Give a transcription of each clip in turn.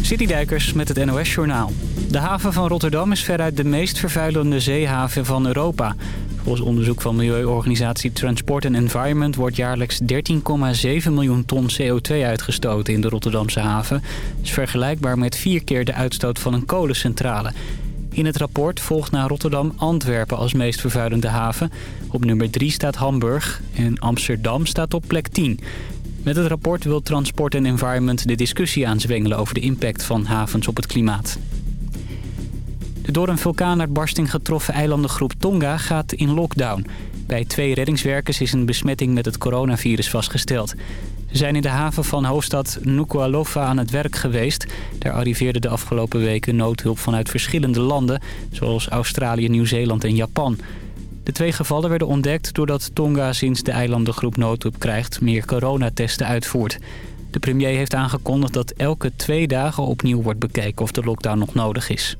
Citydijkers met het NOS Journaal. De haven van Rotterdam is veruit de meest vervuilende zeehaven van Europa. Volgens onderzoek van milieuorganisatie Transport and Environment... wordt jaarlijks 13,7 miljoen ton CO2 uitgestoten in de Rotterdamse haven. Dat is vergelijkbaar met vier keer de uitstoot van een kolencentrale. In het rapport volgt na Rotterdam Antwerpen als meest vervuilende haven. Op nummer 3 staat Hamburg en Amsterdam staat op plek 10... Met het rapport wil Transport and Environment de discussie aanzwengelen over de impact van havens op het klimaat. De door een vulkaanuitbarsting getroffen eilandengroep Tonga gaat in lockdown. Bij twee reddingswerkers is een besmetting met het coronavirus vastgesteld. Ze zijn in de haven van hoofdstad Nuku'alofa aan het werk geweest. Daar arriveerde de afgelopen weken noodhulp vanuit verschillende landen... zoals Australië, Nieuw-Zeeland en Japan... De twee gevallen werden ontdekt doordat Tonga sinds de eilandengroep noodhulp krijgt meer coronatesten uitvoert. De premier heeft aangekondigd dat elke twee dagen opnieuw wordt bekeken of de lockdown nog nodig is.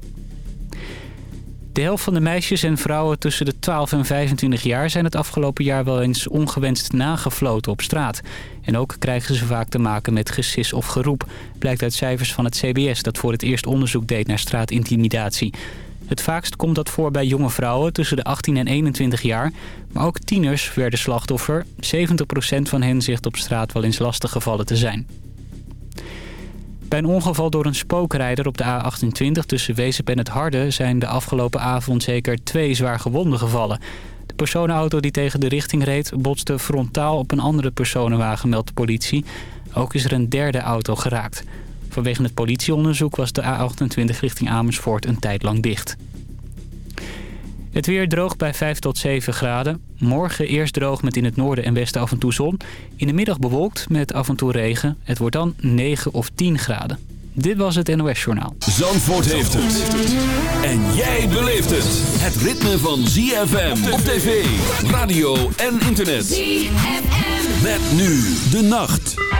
De helft van de meisjes en vrouwen tussen de 12 en 25 jaar zijn het afgelopen jaar wel eens ongewenst nagefloten op straat. En ook krijgen ze vaak te maken met gesis of geroep, blijkt uit cijfers van het CBS dat voor het eerst onderzoek deed naar straatintimidatie. Het vaakst komt dat voor bij jonge vrouwen tussen de 18 en 21 jaar. Maar ook tieners werden slachtoffer. 70% van hen zegt op straat wel eens lastig gevallen te zijn. Bij een ongeval door een spookrijder op de A28 tussen Wezep en het Harde... zijn de afgelopen avond zeker twee zwaar gewonden gevallen. De personenauto die tegen de richting reed botste frontaal op een andere personenwagen, meldt de politie. Ook is er een derde auto geraakt. Vanwege het politieonderzoek was de A28 richting Amersfoort een tijd lang dicht. Het weer droog bij 5 tot 7 graden. Morgen eerst droog met in het noorden en westen af en toe zon. In de middag bewolkt met af en toe regen. Het wordt dan 9 of 10 graden. Dit was het NOS Journaal. Zandvoort heeft het. En jij beleeft het. Het ritme van ZFM op tv, radio en internet. ZFM. Met nu de nacht.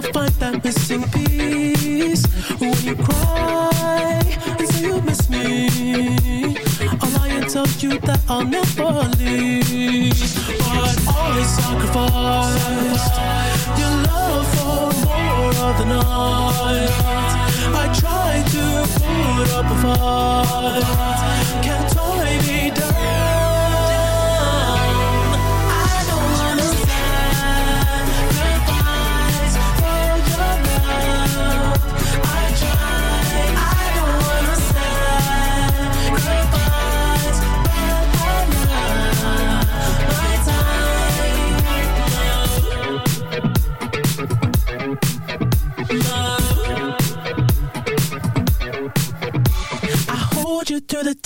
will find that missing piece. When you cry and say you miss me I lie and tell you that I'll But always sacrifice Your love for more I try to put up a fight. Can't tie me down.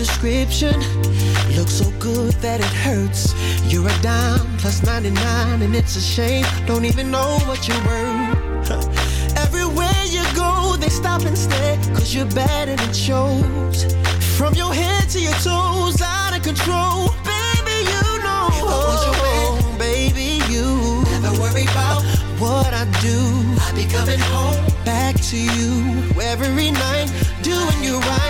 description looks so good that it hurts. You're a dime plus 99, and it's a shame. Don't even know what you're worth. Everywhere you go, they stop and stare, cause you're bad and it shows. From your head to your toes, out of control. Baby, you know. Oh, baby, you never worry about what I do. I be coming home back to you every night, doing you right.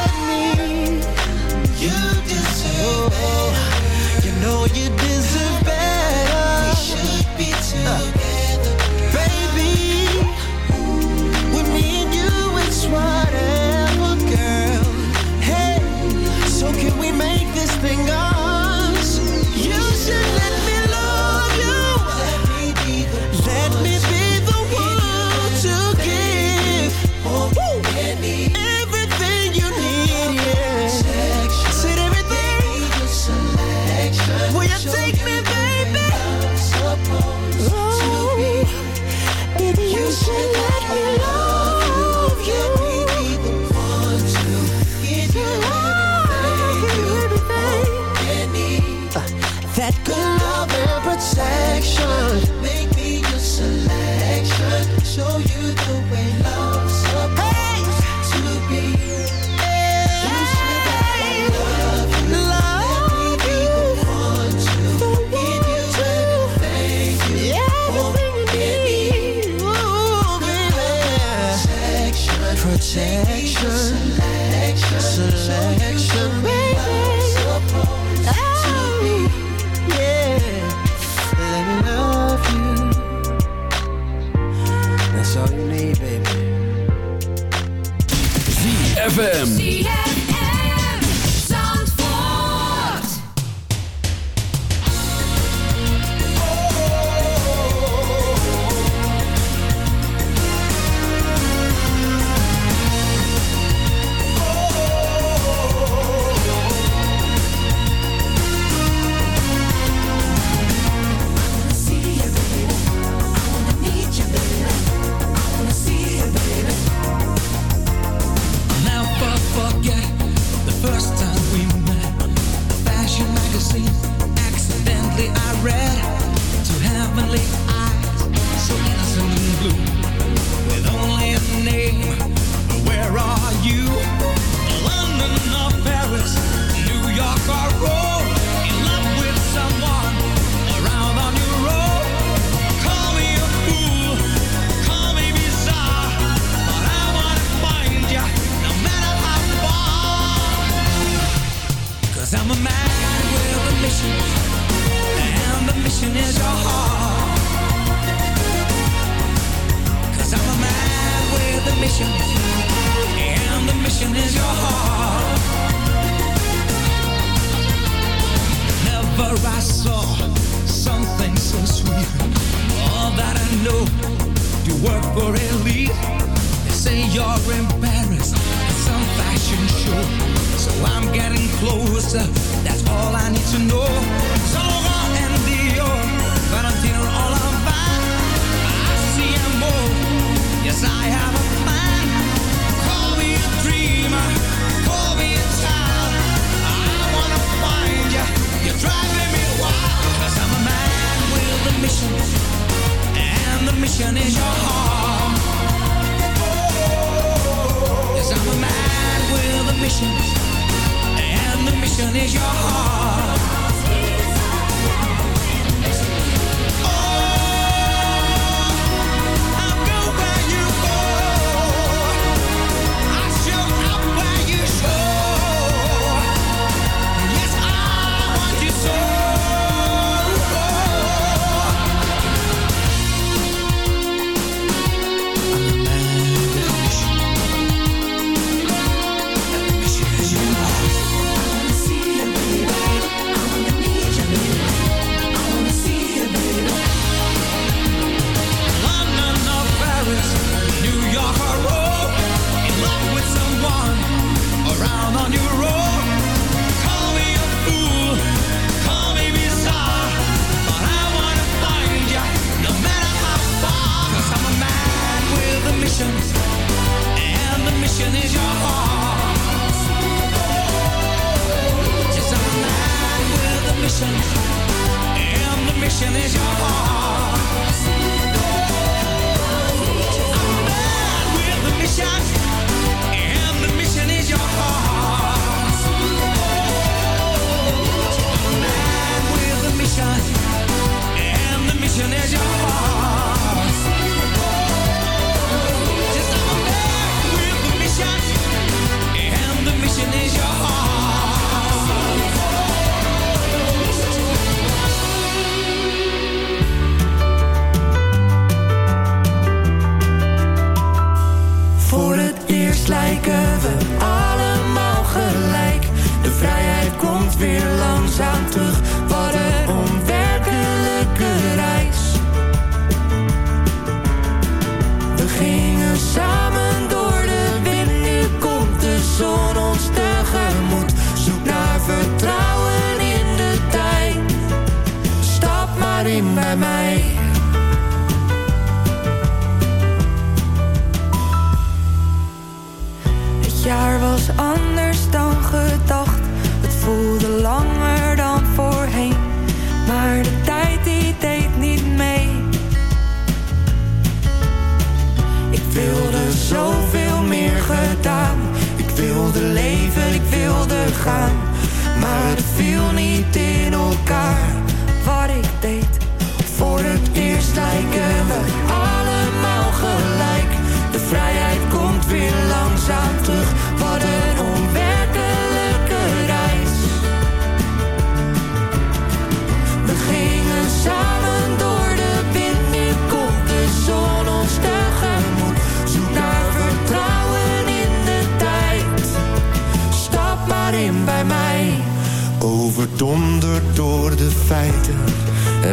You You know you deserve baby. Me and you, it's whatever, girl. Hey, so can we make this thing us?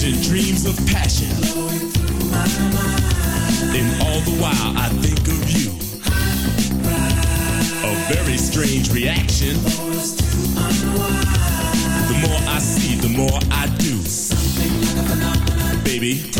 vision, dreams of passion. Through my mind. And all the while I think of you. A very strange reaction. The more I see, the more I do. Something like a love, Baby.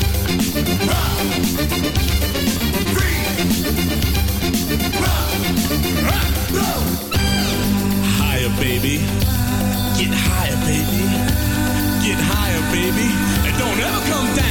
never come down.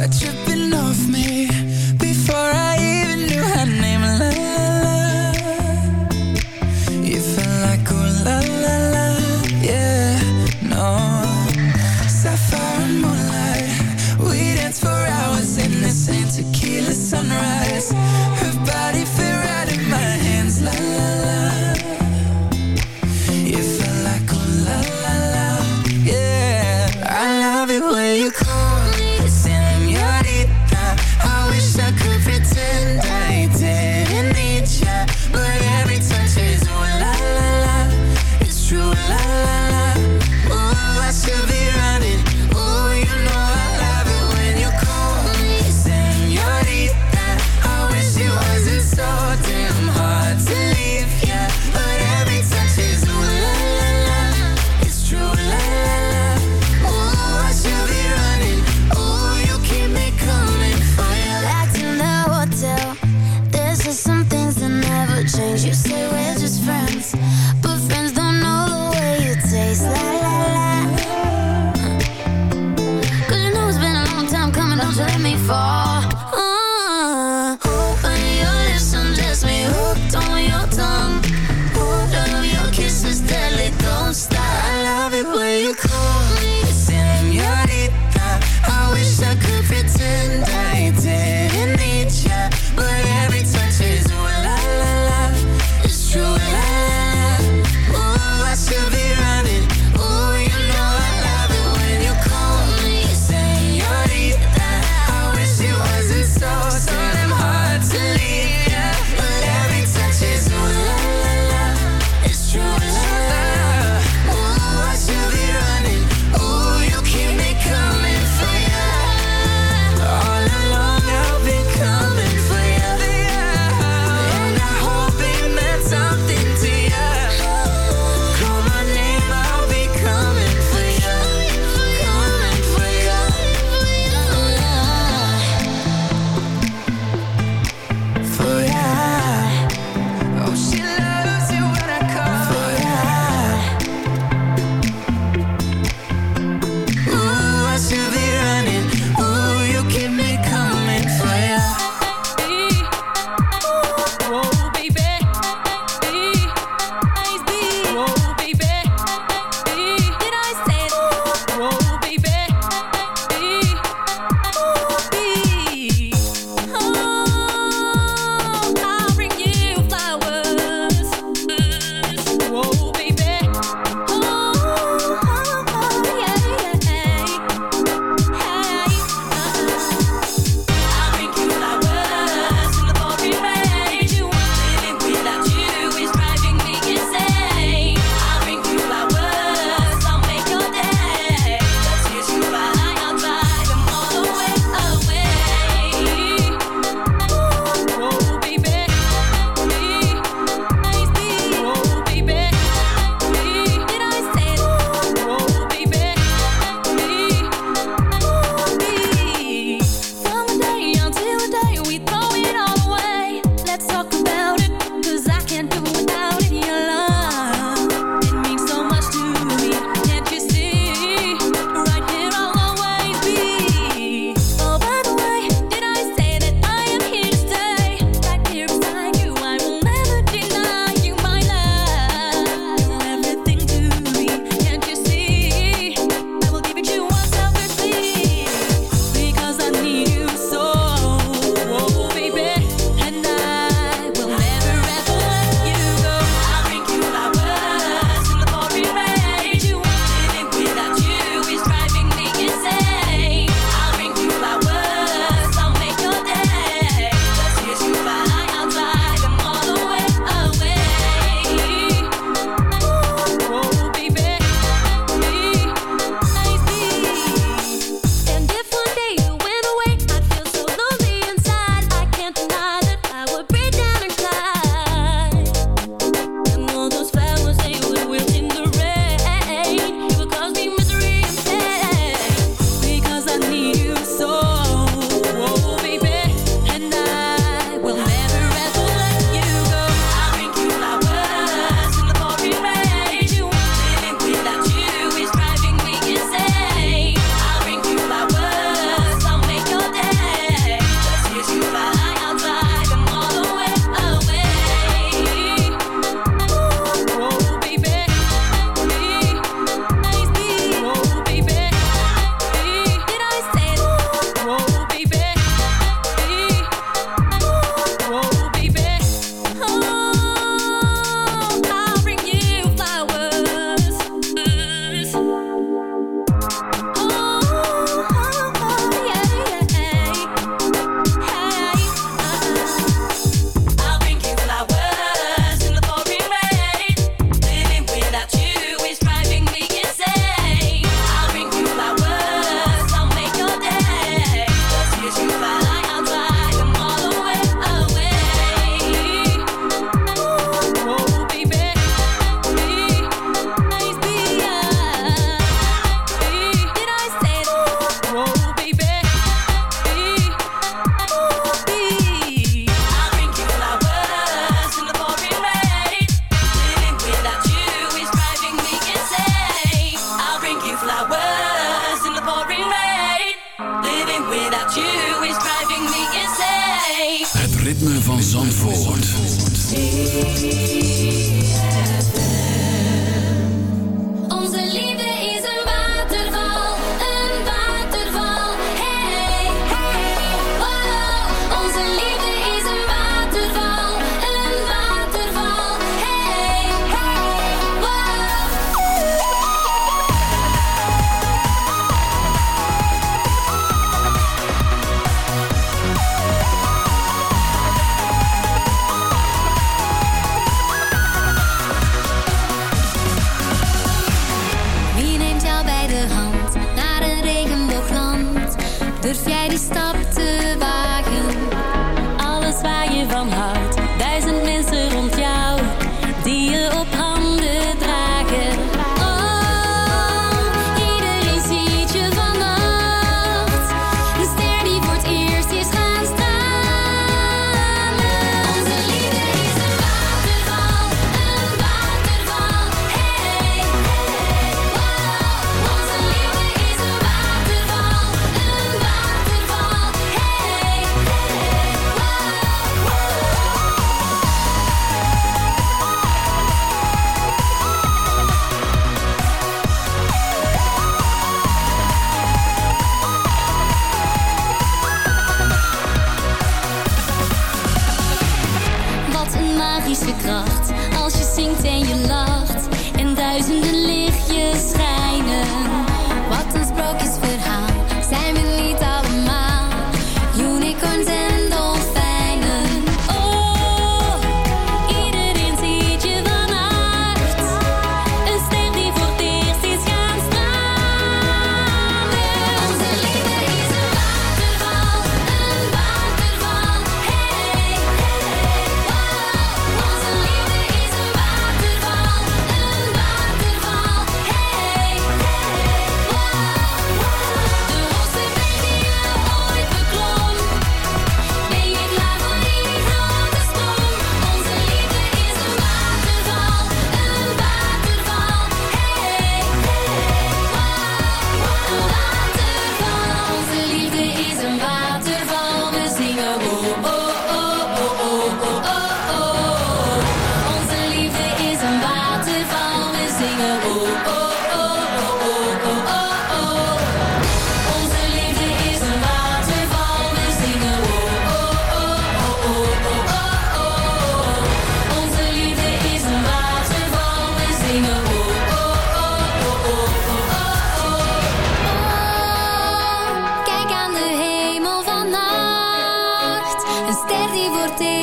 Sweat dripping off me.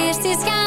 Eerst is gaan